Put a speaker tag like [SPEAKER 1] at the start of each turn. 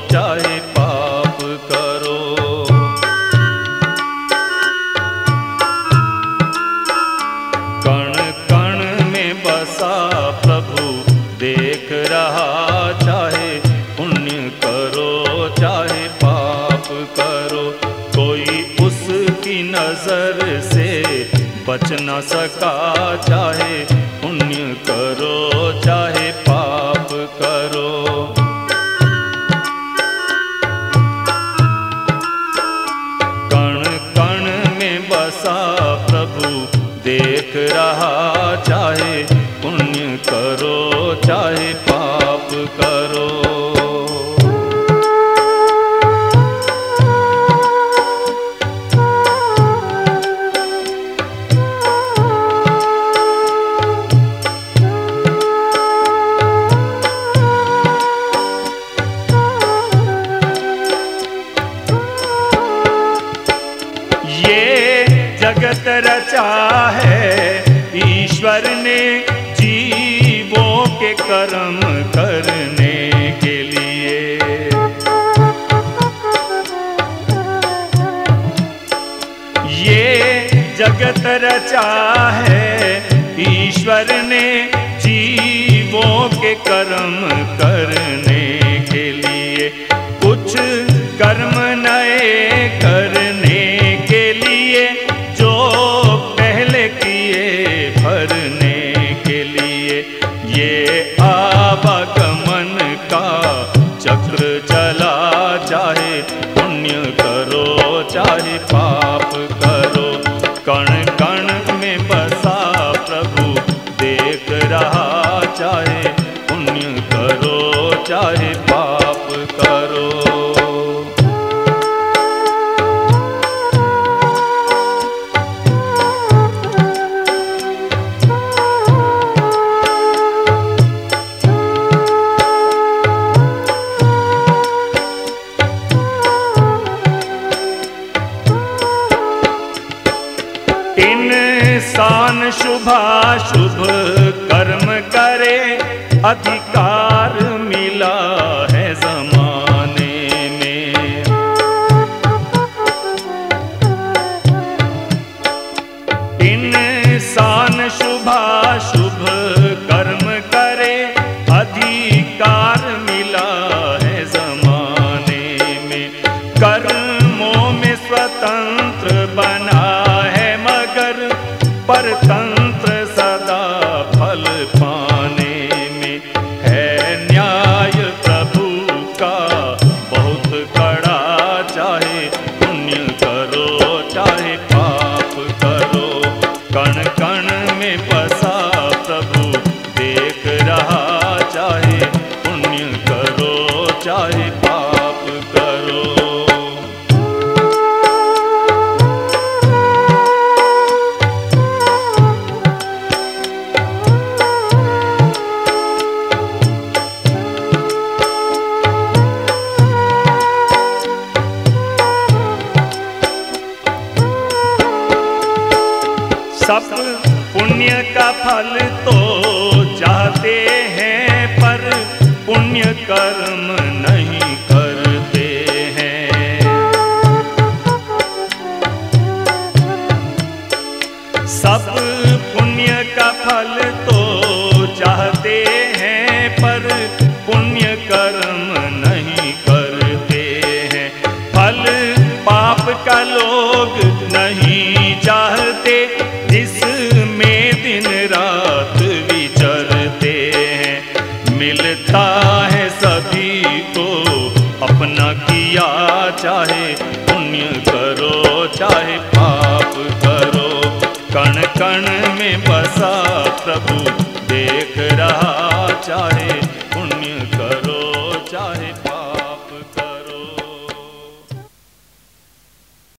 [SPEAKER 1] चाहे पाप करो। कण कण में बसा प्रभु, देख रहा चाहे पुण्य करो, चाहे पाप करो। कोई उसकी नज़र से बच न सका, चाहे पुण्य करो, चाहे पाप करो। रहा। रचा है। ईश्वर ने जीवों के कर्म करने के लिए। ये जगत रचा है। ईश्वर ने जीवों के कर्म करने के लिए। कुछ कर्म नए करने चक्र चला, चाहे पुण्य करो, चाहे पाप करो। कण कण में बसा प्रभु, देख रहा, चाहे पुण्य करो, चाहे इंसान शुभाशुभ कर्म करे अधिकार मिला परतंत्र सदा फल पाने में है न्याय प्रभु का। बहुत कड़ा चाहे पुण्य करो, चाहे पाप करो। कण कण में बसा प्रभु, देख रहा चाहे पुण्य करो, चाहे पुण्य का फल तो चाहते हैं, पर पुण्य कर्म नहीं करते हैं। सब पुण्य का फल तो चाहते हैं, पर पुण्य कर्म अपना किया चाहे, पुण्य करो, चाहे पाप करो। कण कण में बसा प्रभु, देख रहा चाहे।